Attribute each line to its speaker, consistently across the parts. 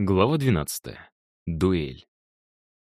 Speaker 1: Глава 12. Дуэль.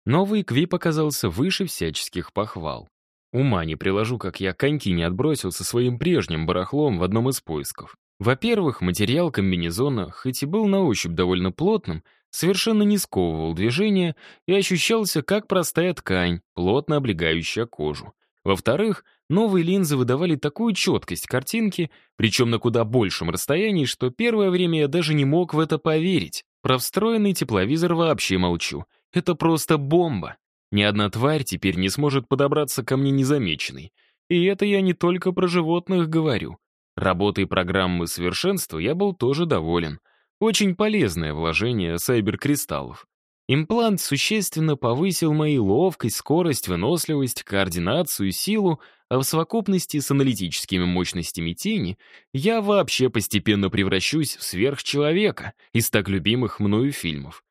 Speaker 1: Новый Квип оказался выше всяческих похвал. Ума не приложу, как я коньки не отбросил со своим прежним барахлом в одном из поисков. Во-первых, материал комбинезона, хоть и был на ощупь довольно плотным, совершенно не сковывал движение и ощущался как простая ткань, плотно облегающая кожу. Во-вторых, новые линзы выдавали такую четкость картинки, причем на куда большем расстоянии, что первое время я даже не мог в это поверить. Про встроенный тепловизор вообще молчу. Это просто бомба. Ни одна тварь теперь не сможет подобраться ко мне незамеченной. И это я не только про животных говорю. Работой программы совершенства я был тоже доволен. Очень полезное вложение сайберкристаллов. Имплант существенно повысил мои ловкость, скорость, выносливость, координацию, силу, а в совокупности с аналитическими мощностями тени я вообще постепенно превращусь в сверхчеловека из так любимых мною фильмов.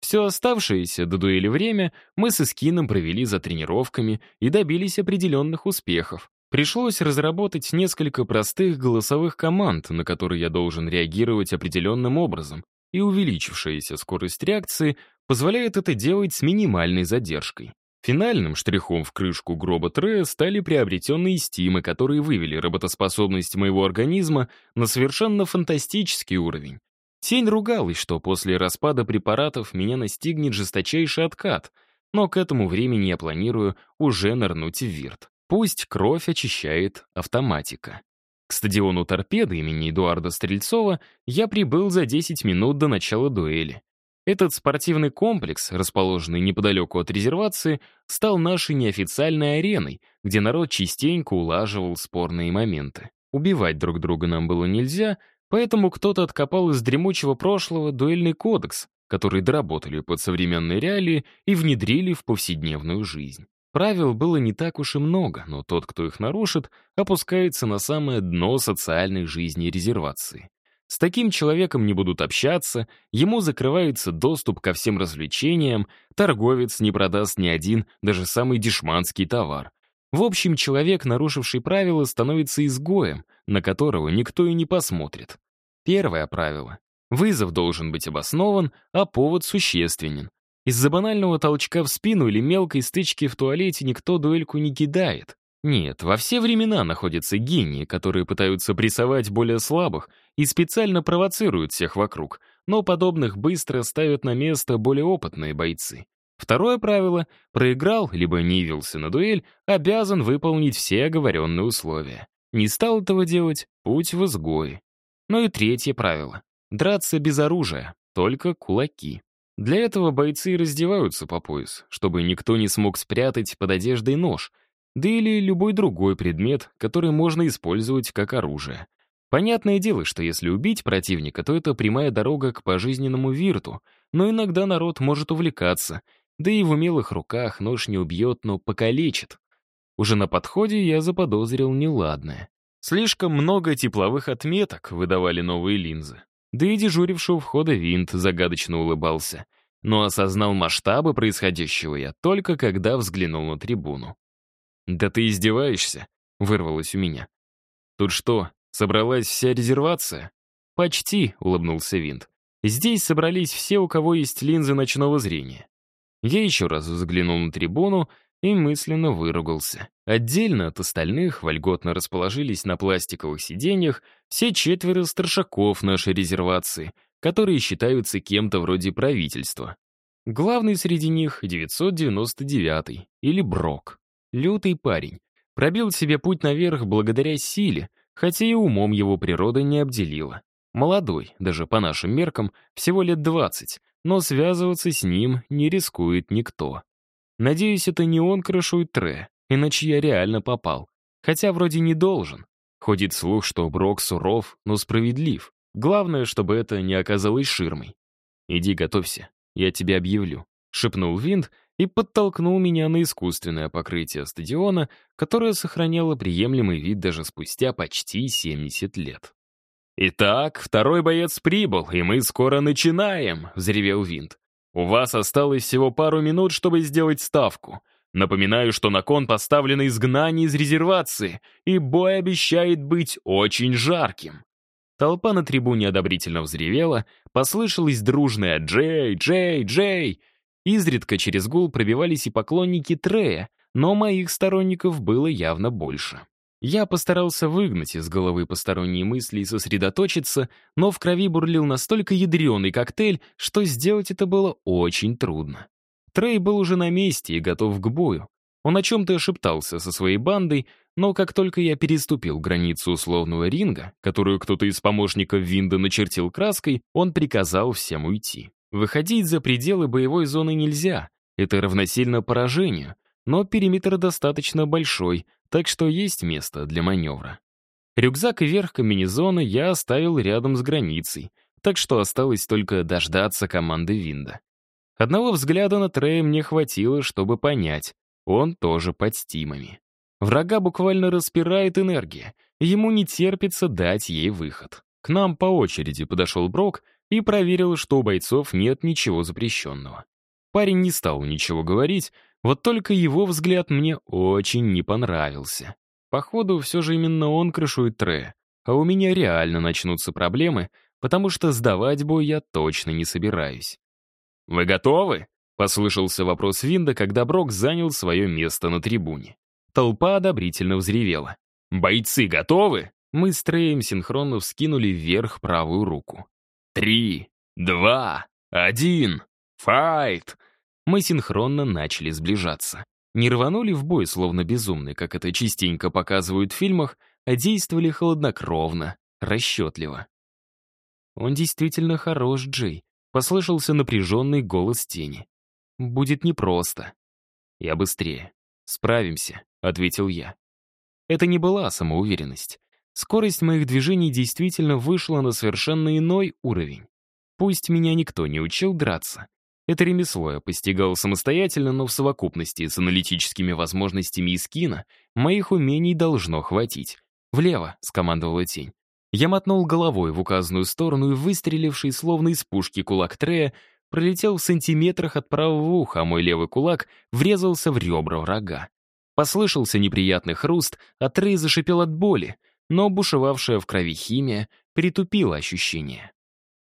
Speaker 1: Все оставшееся до дуэли время мы с Искином провели за тренировками и добились определенных успехов. Пришлось разработать несколько простых голосовых команд, на которые я должен реагировать определенным образом, и увеличившаяся скорость реакции позволяет это делать с минимальной задержкой. Финальным штрихом в крышку гроба Трея стали приобретенные стимы, которые вывели работоспособность моего организма на совершенно фантастический уровень. Тень ругалась, что после распада препаратов меня настигнет жесточайший откат, но к этому времени я планирую уже нырнуть в вирт. Пусть кровь очищает автоматика. К стадиону торпеды имени Эдуарда Стрельцова я прибыл за 10 минут до начала дуэли. Этот спортивный комплекс, расположенный неподалеку от резервации, стал нашей неофициальной ареной, где народ частенько улаживал спорные моменты. Убивать друг друга нам было нельзя, поэтому кто-то откопал из дремучего прошлого дуэльный кодекс, который доработали под современные реалии и внедрили в повседневную жизнь. Правил было не так уж и много, но тот, кто их нарушит, опускается на самое дно социальной жизни резервации. С таким человеком не будут общаться, ему закрывается доступ ко всем развлечениям, торговец не продаст ни один, даже самый дешманский товар. В общем, человек, нарушивший правила, становится изгоем, на которого никто и не посмотрит. Первое правило. Вызов должен быть обоснован, а повод существенен. Из-за банального толчка в спину или мелкой стычки в туалете никто дуэльку не кидает. Нет, во все времена находятся гении, которые пытаются прессовать более слабых и специально провоцируют всех вокруг, но подобных быстро ставят на место более опытные бойцы. Второе правило — проиграл, либо не явился на дуэль, обязан выполнить все оговоренные условия. Не стал этого делать — путь в изгой. Ну и третье правило — драться без оружия, только кулаки. Для этого бойцы раздеваются по пояс, чтобы никто не смог спрятать под одеждой нож — да или любой другой предмет, который можно использовать как оружие. Понятное дело, что если убить противника, то это прямая дорога к пожизненному вирту, но иногда народ может увлекаться, да и в умелых руках нож не убьет, но покалечит. Уже на подходе я заподозрил неладное. Слишком много тепловых отметок выдавали новые линзы. Да и дежуривший у входа винт загадочно улыбался. Но осознал масштабы происходящего я только когда взглянул на трибуну. «Да ты издеваешься?» — вырвалось у меня. «Тут что, собралась вся резервация?» «Почти», — улыбнулся Винт. «Здесь собрались все, у кого есть линзы ночного зрения». Я еще раз взглянул на трибуну и мысленно выругался. Отдельно от остальных вольготно расположились на пластиковых сиденьях все четверо старшаков нашей резервации, которые считаются кем-то вроде правительства. Главный среди них — 999-й, или Брок. Лютый парень. Пробил себе путь наверх благодаря силе, хотя и умом его природа не обделила. Молодой, даже по нашим меркам, всего лет 20, но связываться с ним не рискует никто. Надеюсь, это не он крышует Тре, иначе я реально попал. Хотя вроде не должен. Ходит слух, что Брок суров, но справедлив. Главное, чтобы это не оказалось ширмой. «Иди готовься, я тебе объявлю», — шепнул Винт и подтолкнул меня на искусственное покрытие стадиона, которое сохраняло приемлемый вид даже спустя почти 70 лет. «Итак, второй боец прибыл, и мы скоро начинаем», — взревел Винт. «У вас осталось всего пару минут, чтобы сделать ставку. Напоминаю, что на кон поставлено изгнание из резервации, и бой обещает быть очень жарким». Толпа на трибуне одобрительно взревела, послышалось дружное «Джей! Джей! Джей!». Изредка через гул пробивались и поклонники Трея, но моих сторонников было явно больше. Я постарался выгнать из головы посторонние мысли и сосредоточиться, но в крови бурлил настолько ядреный коктейль, что сделать это было очень трудно. Трей был уже на месте и готов к бою. Он о чем-то шептался со своей бандой, но как только я переступил границу условного ринга, которую кто-то из помощников Винда начертил краской, он приказал всем уйти. Выходить за пределы боевой зоны нельзя, это равносильно поражению, но периметр достаточно большой, так что есть место для маневра. Рюкзак и верх комбинезона я оставил рядом с границей, так что осталось только дождаться команды Винда. Одного взгляда на Трея мне хватило, чтобы понять, он тоже под стимами. Врага буквально распирает энергия, ему не терпится дать ей выход. К нам по очереди подошел Брок и проверил, что у бойцов нет ничего запрещенного. Парень не стал ничего говорить, вот только его взгляд мне очень не понравился. Походу, все же именно он крышует Трея, а у меня реально начнутся проблемы, потому что сдавать бой я точно не собираюсь. «Вы готовы?» — послышался вопрос Винда, когда Брок занял свое место на трибуне. Толпа одобрительно взревела. «Бойцы готовы?» Мы с Треем синхронно вскинули вверх правую руку. «Три, два, один, файт!» Мы синхронно начали сближаться. Не рванули в бой, словно безумные, как это частенько показывают в фильмах, а действовали холоднокровно, расчетливо. «Он действительно хорош, Джей», — послышался напряженный голос тени. Будет непросто. Я быстрее. Справимся, ответил я. Это не была самоуверенность. Скорость моих движений действительно вышла на совершенно иной уровень. Пусть меня никто не учил драться. Это ремесло я постигал самостоятельно, но в совокупности с аналитическими возможностями из кино моих умений должно хватить. «Влево», — скомандовала тень. Я мотнул головой в указанную сторону и выстреливший, словно из пушки, кулак Трея пролетел в сантиметрах от правого уха, а мой левый кулак врезался в ребра врага. Послышался неприятный хруст, а Трей зашипел от боли, но бушевавшая в крови химия притупила ощущение.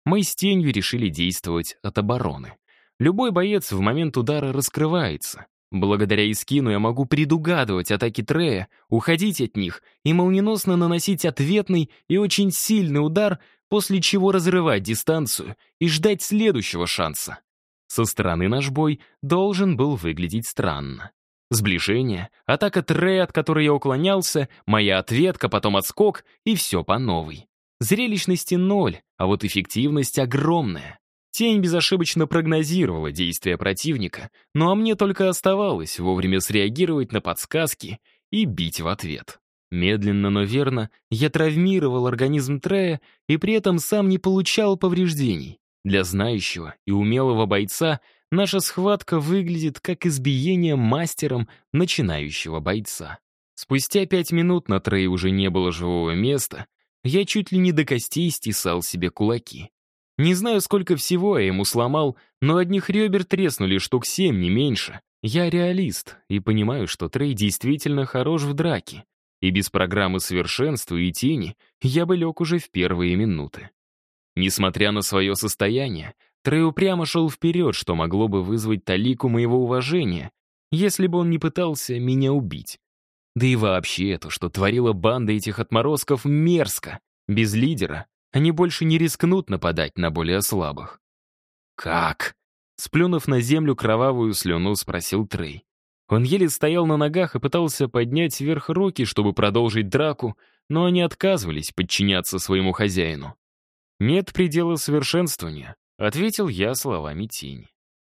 Speaker 1: Мы с тенью решили действовать от обороны. Любой боец в момент удара раскрывается. Благодаря Искину я могу предугадывать атаки Трея, уходить от них и молниеносно наносить ответный и очень сильный удар, после чего разрывать дистанцию и ждать следующего шанса. Со стороны наш бой должен был выглядеть странно. Сближение, атака Трея, от которой я уклонялся, моя ответка, потом отскок, и все по новой. Зрелищности ноль, а вот эффективность огромная. Тень безошибочно прогнозировала действия противника, ну а мне только оставалось вовремя среагировать на подсказки и бить в ответ. Медленно, но верно, я травмировал организм Трея и при этом сам не получал повреждений. Для знающего и умелого бойца наша схватка выглядит как избиение мастером начинающего бойца. Спустя пять минут на Трее уже не было живого места, я чуть ли не до костей стесал себе кулаки. Не знаю, сколько всего я ему сломал, но одних ребер треснули штук семь, не меньше. Я реалист и понимаю, что Трей действительно хорош в драке, и без программы совершенства и тени я бы лег уже в первые минуты. Несмотря на свое состояние, Трей упрямо шел вперед, что могло бы вызвать талику моего уважения, если бы он не пытался меня убить. Да и вообще то, что творила банда этих отморозков, мерзко. Без лидера они больше не рискнут нападать на более слабых. «Как?» Сплюнув на землю кровавую слюну, спросил Трей. Он еле стоял на ногах и пытался поднять вверх руки, чтобы продолжить драку, но они отказывались подчиняться своему хозяину. «Нет предела совершенствования», — ответил я словами тени.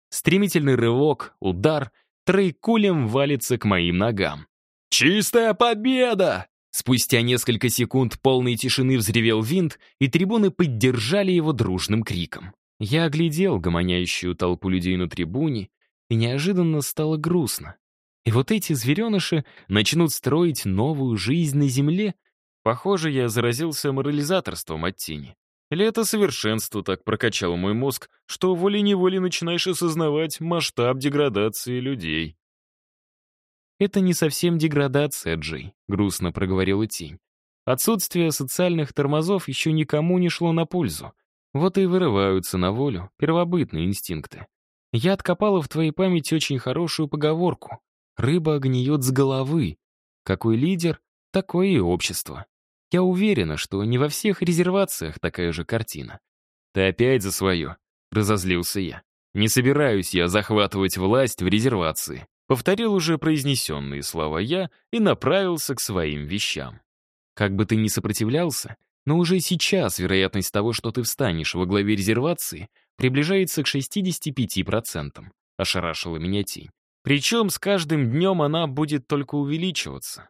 Speaker 1: Стремительный рывок, удар, Трей кулем валится к моим ногам. «Чистая победа!» Спустя несколько секунд полной тишины взревел винт, и трибуны поддержали его дружным криком. Я оглядел гомоняющую толпу людей на трибуне, и неожиданно стало грустно. И вот эти звереныши начнут строить новую жизнь на Земле. Похоже, я заразился морализаторством от тени. Или это совершенство так прокачало мой мозг, что волей-неволей начинаешь осознавать масштаб деградации людей. «Это не совсем деградация, Джей», — грустно проговорила тень. Отсутствие социальных тормозов еще никому не шло на пользу. Вот и вырываются на волю первобытные инстинкты. Я откопала в твоей памяти очень хорошую поговорку. «Рыба гниет с головы». Какой лидер, такое и общество. Я уверена, что не во всех резервациях такая же картина. «Ты опять за свое», — разозлился я. «Не собираюсь я захватывать власть в резервации», — повторил уже произнесенные слова я и направился к своим вещам. Как бы ты ни сопротивлялся, но уже сейчас вероятность того, что ты встанешь во главе резервации, приближается к 65%, ошарашила меня тень. Причем с каждым днем она будет только увеличиваться.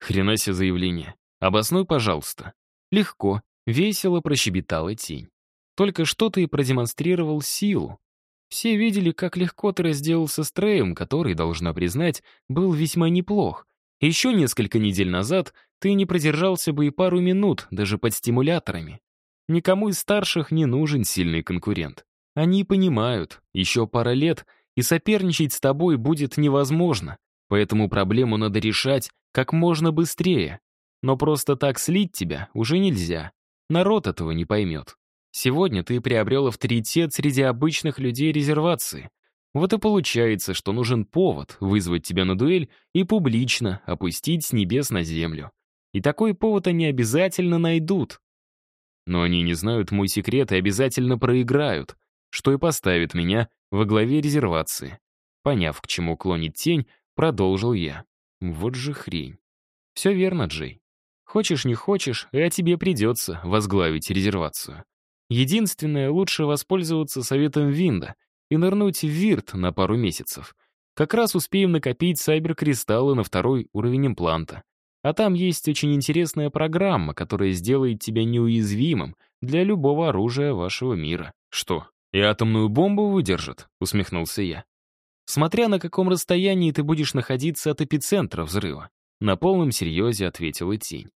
Speaker 1: Хрена себе заявление. Обоснуй, пожалуйста. Легко, весело прощебетала тень. Только что ты продемонстрировал силу. Все видели, как легко ты разделался с Треем, который, должна признать, был весьма неплох. Еще несколько недель назад ты не продержался бы и пару минут, даже под стимуляторами. Никому из старших не нужен сильный конкурент. Они понимают, еще пара лет, и соперничать с тобой будет невозможно, поэтому проблему надо решать как можно быстрее. Но просто так слить тебя уже нельзя. Народ этого не поймет. Сегодня ты приобрел авторитет среди обычных людей резервации. Вот и получается, что нужен повод вызвать тебя на дуэль и публично опустить с небес на землю. И такой повод они обязательно найдут. Но они не знают мой секрет и обязательно проиграют, что и поставит меня во главе резервации. Поняв, к чему клонит тень, продолжил я. Вот же хрень. Все верно, Джей. Хочешь, не хочешь, а тебе придется возглавить резервацию. Единственное, лучше воспользоваться советом Винда и нырнуть в Вирт на пару месяцев. Как раз успеем накопить сайбер-кристаллы на второй уровень импланта. А там есть очень интересная программа, которая сделает тебя неуязвимым для любого оружия вашего мира. Что, и атомную бомбу выдержит? Усмехнулся я. Смотря на каком расстоянии ты будешь находиться от эпицентра взрыва. На полном серьезе ответила тень.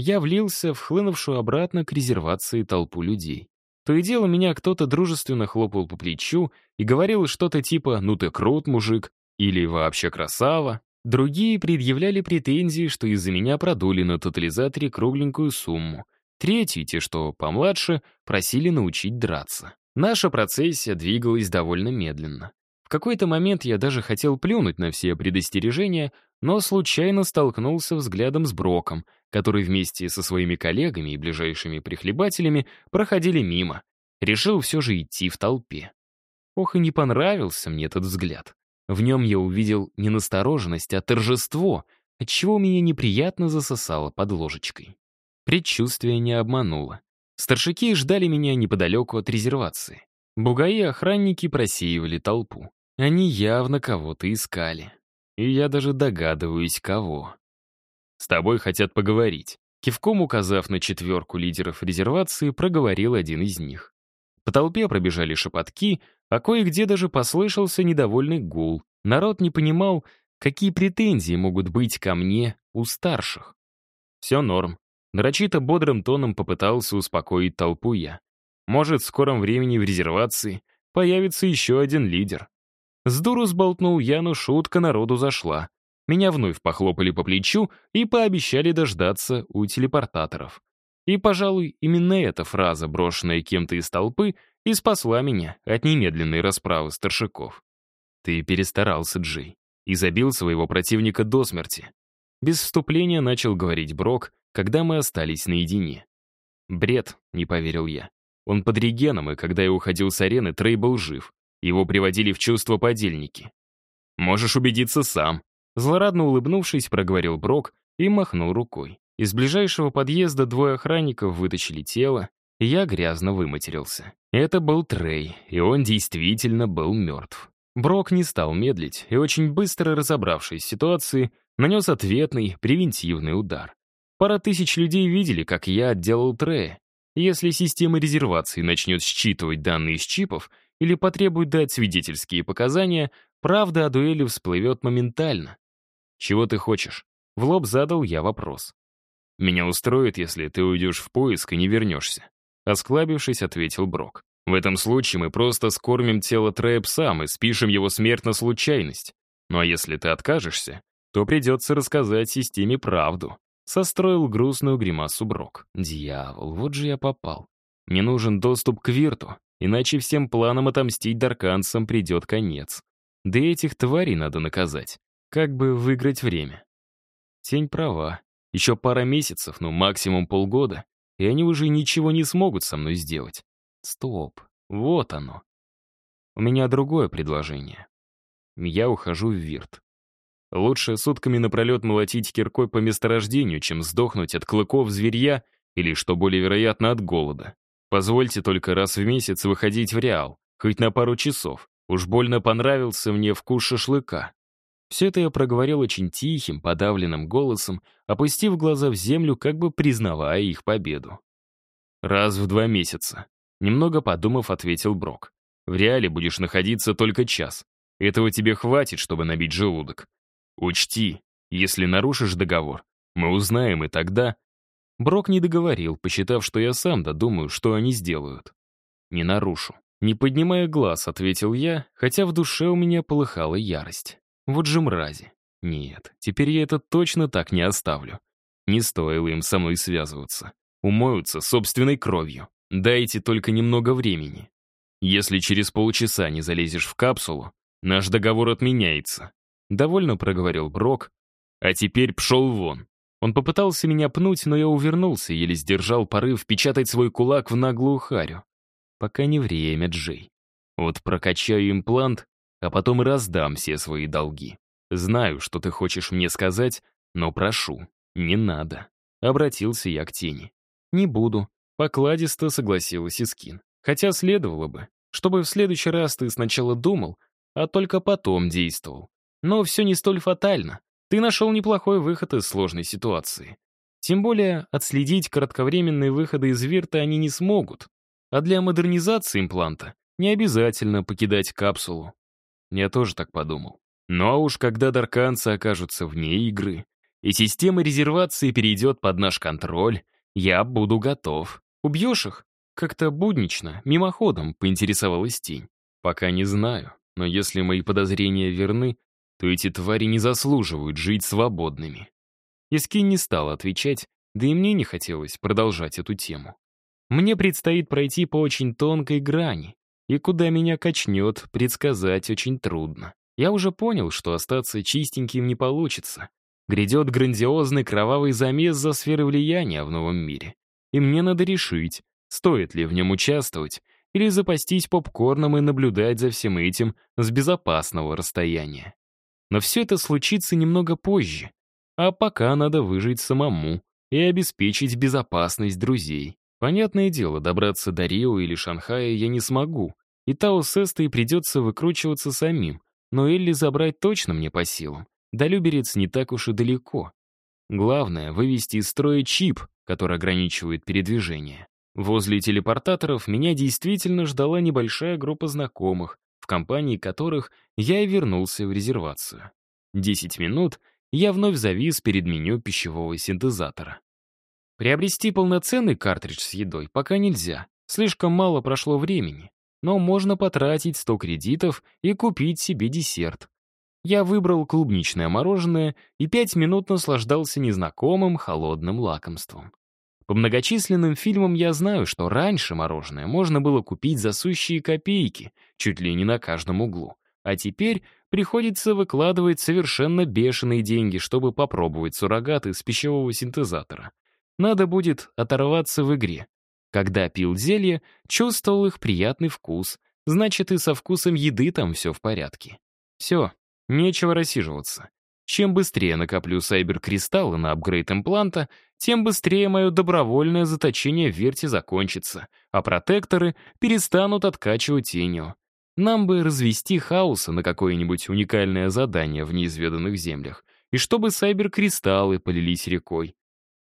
Speaker 1: Я влился в хлынувшую обратно к резервации толпу людей. То и дело меня кто-то дружественно хлопал по плечу и говорил что-то типа «ну ты крут, мужик» или «вообще красава». Другие предъявляли претензии, что из-за меня продули на тотализаторе кругленькую сумму. Третьи, те, что помладше, просили научить драться. Наша процессия двигалась довольно медленно. В какой-то момент я даже хотел плюнуть на все предостережения, но случайно столкнулся взглядом с Броком, который вместе со своими коллегами и ближайшими прихлебателями проходили мимо. Решил все же идти в толпе. Ох, и не понравился мне этот взгляд. В нем я увидел не настороженность, а торжество, отчего меня неприятно засосало под ложечкой. Предчувствие не обмануло. Старшики ждали меня неподалеку от резервации. Бугаи охранники просеивали толпу. Они явно кого-то искали. И я даже догадываюсь, кого. «С тобой хотят поговорить», Кивком указав на четверку лидеров резервации, проговорил один из них. По толпе пробежали шепотки, а кое-где даже послышался недовольный гул. Народ не понимал, какие претензии могут быть ко мне у старших. Все норм. Нарочито бодрым тоном попытался успокоить толпу я. Может, в скором времени в резервации появится еще один лидер. С дуру сболтнул я, но шутка народу зашла. Меня вновь похлопали по плечу и пообещали дождаться у телепортаторов. И, пожалуй, именно эта фраза, брошенная кем-то из толпы, и спасла меня от немедленной расправы старшаков. Ты перестарался, Джей, и забил своего противника до смерти. Без вступления начал говорить Брок, когда мы остались наедине. Бред, не поверил я. Он под регеном, и когда я уходил с арены, Трей был жив. Его приводили в чувство подельники. «Можешь убедиться сам», — злорадно улыбнувшись, проговорил Брок и махнул рукой. Из ближайшего подъезда двое охранников вытащили тело, и я грязно выматерился. Это был Трей, и он действительно был мертв. Брок не стал медлить и, очень быстро разобравшись в ситуации, нанес ответный, превентивный удар. Пара тысяч людей видели, как я отделал Трея. Если система резервации начнет считывать данные из чипов или потребует дать свидетельские показания, правда о дуэли всплывет моментально. «Чего ты хочешь?» В лоб задал я вопрос. «Меня устроит, если ты уйдешь в поиск и не вернешься», осклабившись, ответил Брок. «В этом случае мы просто скормим тело Трея псам и спишем его смерть на случайность. Ну а если ты откажешься, то придется рассказать системе правду. Состроил грустную гримасу Брок. Дьявол, вот же я попал. Мне нужен доступ к Вирту, иначе всем планам отомстить дарканцам придет конец. Да и этих тварей надо наказать. Как бы выиграть время. Тень права. Еще пара месяцев, ну максимум полгода, и они уже ничего не смогут со мной сделать. Стоп, вот оно. У меня другое предложение. Я ухожу в Вирт. Лучше сутками напролет молотить киркой по месторождению, чем сдохнуть от клыков зверья или, что более вероятно, от голода. Позвольте только раз в месяц выходить в Реал, хоть на пару часов. Уж больно понравился мне вкус шашлыка. Все это я проговорил очень тихим, подавленным голосом, опустив глаза в землю, как бы признавая их победу. «Раз в два месяца», — немного подумав, ответил Брок. «В реале будешь находиться только час. Этого тебе хватит, чтобы набить желудок. Учти, если нарушишь договор, мы узнаем, и тогда...» Брок не договорил, посчитав, что я сам додумаю, что они сделают. «Не нарушу». Не поднимая глаз, ответил я, хотя в душе у меня полыхала ярость. Вот же мрази. Нет, теперь я это точно так не оставлю. Не стоило им со мной связываться. Умоются собственной кровью. Дайте только немного времени. Если через полчаса не залезешь в капсулу, наш договор отменяется. Довольно проговорил Брок. А теперь пшел вон. Он попытался меня пнуть, но я увернулся, еле сдержал порыв впечатать свой кулак в наглую харю. Пока не время, Джей. Вот прокачаю имплант, а потом раздам все свои долги. Знаю, что ты хочешь мне сказать, но прошу, не надо. Обратился я к тени. Не буду. Покладисто согласилась Искин. Хотя следовало бы, чтобы в следующий раз ты сначала думал, а только потом действовал. Но все не столь фатально. Ты нашел неплохой выход из сложной ситуации. Тем более, отследить кратковременные выходы из Вирта они не смогут. А для модернизации импланта не обязательно покидать капсулу. Я тоже так подумал. Ну а уж когда дарканцы окажутся вне игры, и система резервации перейдет под наш контроль, я буду готов. Убьешь их? Как-то буднично, мимоходом, поинтересовалась тень. Пока не знаю, но если мои подозрения верны, то эти твари не заслуживают жить свободными. Искин не стал отвечать, да и мне не хотелось продолжать эту тему. Мне предстоит пройти по очень тонкой грани, и куда меня качнет, предсказать очень трудно. Я уже понял, что остаться чистеньким не получится. Грядет грандиозный кровавый замес за сферы влияния в новом мире. И мне надо решить, стоит ли в нем участвовать или запастись попкорном и наблюдать за всем этим с безопасного расстояния. Но все это случится немного позже, а пока надо выжить самому и обеспечить безопасность друзей. Понятное дело, добраться до Рио или Шанхая я не смогу, и Тао с Эстой придется выкручиваться самим, но Элли забрать точно мне по силам. До Люберец не так уж и далеко. Главное — вывести из строя чип, который ограничивает передвижение. Возле телепортаторов меня действительно ждала небольшая группа знакомых, компании которых я и вернулся в резервацию. Десять минут я вновь завис перед меню пищевого синтезатора. Приобрести полноценный картридж с едой пока нельзя, слишком мало прошло времени, но можно потратить 100 кредитов и купить себе десерт. Я выбрал клубничное мороженое и пять минут наслаждался незнакомым холодным лакомством. По многочисленным фильмам я знаю, что раньше мороженое можно было купить за сущие копейки, чуть ли не на каждом углу. А теперь приходится выкладывать совершенно бешеные деньги, чтобы попробовать суррогаты с пищевого синтезатора. Надо будет оторваться в игре. Когда пил зелье, чувствовал их приятный вкус, значит и со вкусом еды там все в порядке. Все, нечего рассиживаться. Чем быстрее накоплю сайбер-кристаллы на апгрейд импланта, тем быстрее мое добровольное заточение в верте закончится, а протекторы перестанут откачивать тенью. Нам бы развести хаоса на какое-нибудь уникальное задание в неизведанных землях, и чтобы сайбер-кристаллы полились рекой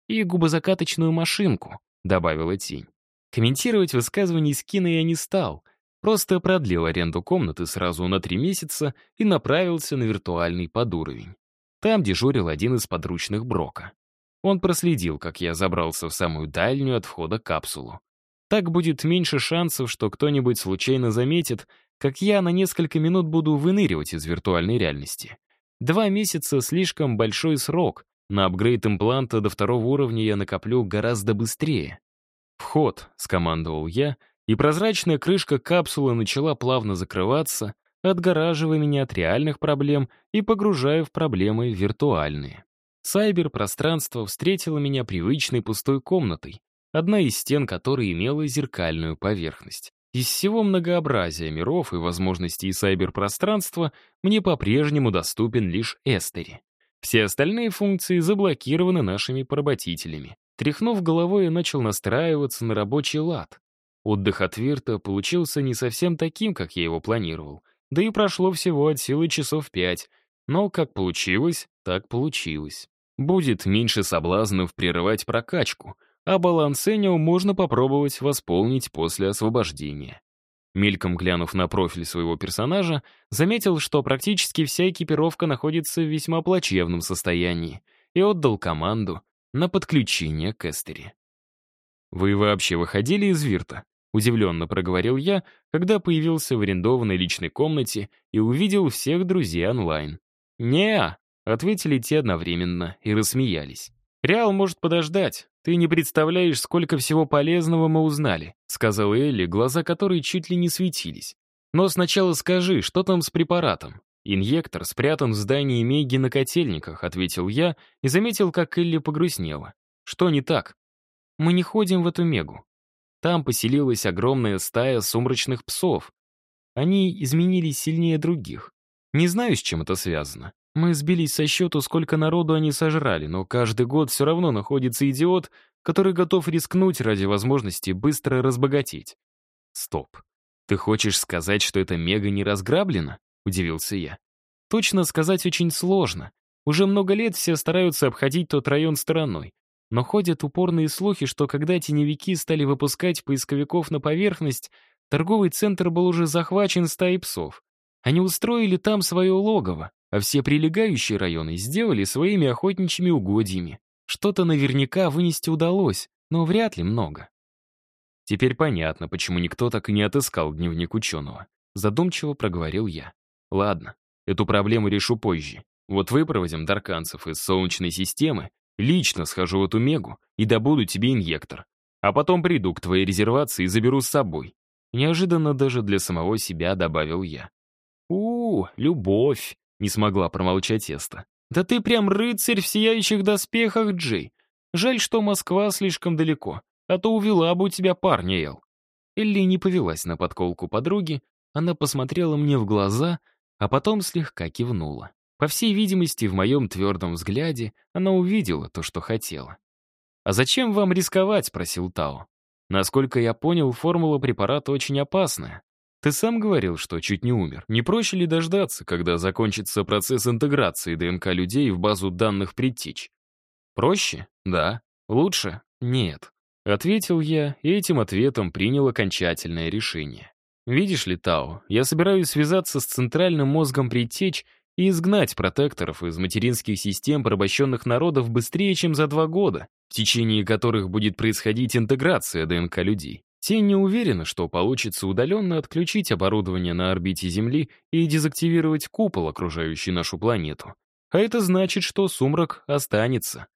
Speaker 1: и губозакаточную машинку», — добавила тень. Комментировать высказывание Скина я не стал, просто продлил аренду комнаты сразу на три месяца и направился на виртуальный подуровень. Там дежурил один из подручных Брока. Он проследил, как я забрался в самую дальнюю от входа капсулу. Так будет меньше шансов, что кто-нибудь случайно заметит, как я на несколько минут буду выныривать из виртуальной реальности. Два месяца — слишком большой срок, На апгрейд импланта до второго уровня я накоплю гораздо быстрее. «Вход», — скомандовал я, и прозрачная крышка капсулы начала плавно закрываться, отгораживая меня от реальных проблем и погружая в проблемы виртуальные. Сайбер-пространство встретило меня привычной пустой комнатой, одна из стен которой имела зеркальную поверхность. Из всего многообразия миров и возможностей сайбер-пространства мне по-прежнему доступен лишь Эстери. Все остальные функции заблокированы нашими поработителями. Тряхнув головой, я начал настраиваться на рабочий лад. Отдых от Вирта получился не совсем таким, как я его планировал. Да и прошло всего от силы часов пять. Но как получилось, так получилось. Будет меньше соблазнов прерывать прокачку, а баланс Энио можно попробовать восполнить после освобождения. Мельком глянув на профиль своего персонажа, заметил, что практически вся экипировка находится в весьма плачевном состоянии, и отдал команду на подключение к Эстери. «Вы вообще выходили из Вирта?» — удивленно проговорил я, когда появился в арендованной личной комнате и увидел всех друзей онлайн. не ответили те одновременно и рассмеялись. «Реал может подождать. Ты не представляешь, сколько всего полезного мы узнали», сказала Элли, глаза которой чуть ли не светились. «Но сначала скажи, что там с препаратом?» «Инъектор спрятан в здании Меги на котельниках», — ответил я и заметил, как Элли погрустнела. «Что не так?» «Мы не ходим в эту Мегу. Там поселилась огромная стая сумрачных псов. Они изменились сильнее других. Не знаю, с чем это связано. Мы сбились со счету, сколько народу они сожрали, но каждый год все равно находится идиот, который готов рискнуть ради возможности быстро разбогатеть. Стоп. Ты хочешь сказать, что это мега не разграблено? Удивился я. Точно сказать очень сложно. Уже много лет все стараются обходить тот район стороной. Но ходят упорные слухи, что когда теневики стали выпускать поисковиков на поверхность, торговый центр был уже захвачен стаей псов. Они устроили там свое логово, а все прилегающие районы сделали своими охотничьими угодьями. Что-то наверняка вынести удалось, но вряд ли много. Теперь понятно, почему никто так и не отыскал дневник ученого. Задумчиво проговорил я. Ладно, эту проблему решу позже. Вот выпроводим дарканцев из Солнечной системы, лично схожу в эту мегу и добуду тебе инъектор. А потом приду к твоей резервации и заберу с собой. Неожиданно даже для самого себя добавил я. у, -у любовь!» — не смогла промолчать Эста. «Да ты прям рыцарь в сияющих доспехах, Джей. Жаль, что Москва слишком далеко, а то увела бы у тебя парня, Эл». Элли не повелась на подколку подруги, она посмотрела мне в глаза, а потом слегка кивнула. По всей видимости, в моем твердом взгляде она увидела то, что хотела. «А зачем вам рисковать?» — спросил Тао. Насколько я понял, формула препарата очень опасная. Ты сам говорил, что чуть не умер. Не проще ли дождаться, когда закончится процесс интеграции ДНК людей в базу данных предтеч? Проще? Да. Лучше? Нет. Ответил я, и этим ответом принял окончательное решение. Видишь ли, Тао, я собираюсь связаться с центральным мозгом предтеч и изгнать протекторов из материнских систем порабощенных народов быстрее, чем за два года, в течение которых будет происходить интеграция ДНК людей. Те не уверены, что получится удаленно отключить оборудование на орбите Земли и дезактивировать купол, окружающий нашу планету. А это значит, что сумрак останется.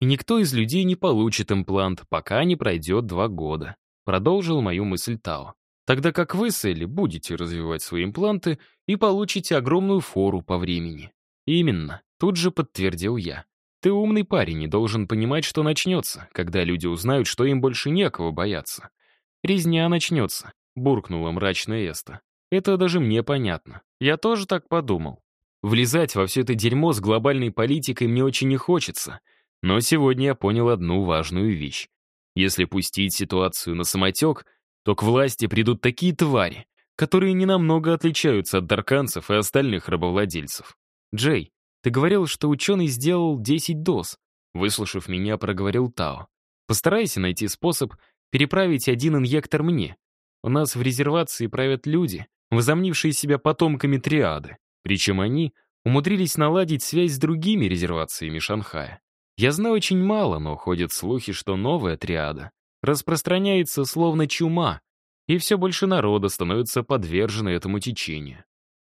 Speaker 1: И никто из людей не получит имплант, пока не пройдет два года. Продолжил мою мысль Тао. Тогда как вы, Селли, будете развивать свои импланты и получите огромную фору по времени. Именно, тут же подтвердил я. Ты умный парень и должен понимать, что начнется, когда люди узнают, что им больше некого бояться. Резня начнется, буркнула мрачная Эста. Это даже мне понятно. Я тоже так подумал. Влезать во все это дерьмо с глобальной политикой мне очень не хочется. Но сегодня я понял одну важную вещь. Если пустить ситуацию на самотек, то к власти придут такие твари, которые ненамного отличаются от дарканцев и остальных рабовладельцев. Джей, ты говорил, что ученый сделал 10 доз. Выслушав меня, проговорил Тао. Постарайся найти способ переправить один инъектор мне. У нас в резервации правят люди, возомнившие себя потомками триады. Причем они умудрились наладить связь с другими резервациями Шанхая. Я знаю очень мало, но ходят слухи, что новая триада распространяется словно чума, и все больше народа становится подвержено этому течению.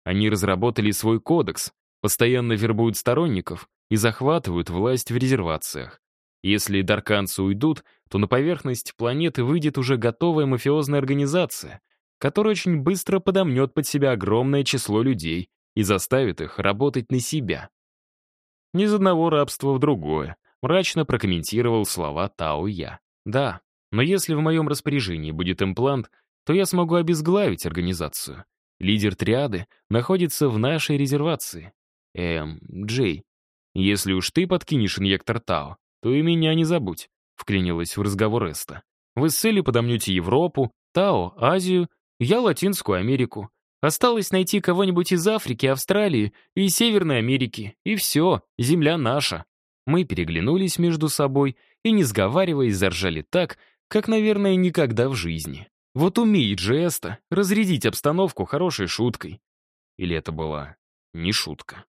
Speaker 1: Они разработали свой кодекс, постоянно вербуют сторонников и захватывают власть в резервациях. Если дарканцы уйдут, то на поверхность планеты выйдет уже готовая мафиозная организация, которая очень быстро подомнет под себя огромное число людей и заставит их работать на себя. Ни из одного рабства в другое, мрачно прокомментировал слова Тао Я. Да, но если в моем распоряжении будет имплант, то я смогу обезглавить организацию. Лидер триады находится в нашей резервации. Эм, Джей, если уж ты подкинешь инъектор Тао, то и меня не забудь, вклинилась в разговор Эста. Вы с Элли подомнете Европу, Тао — Азию, я — Латинскую Америку. Осталось найти кого-нибудь из Африки, Австралии и Северной Америки, и все, земля наша. Мы переглянулись между собой и, не сговариваясь, заржали так, как, наверное, никогда в жизни. Вот умеет же Эста разрядить обстановку хорошей шуткой. Или это была не шутка?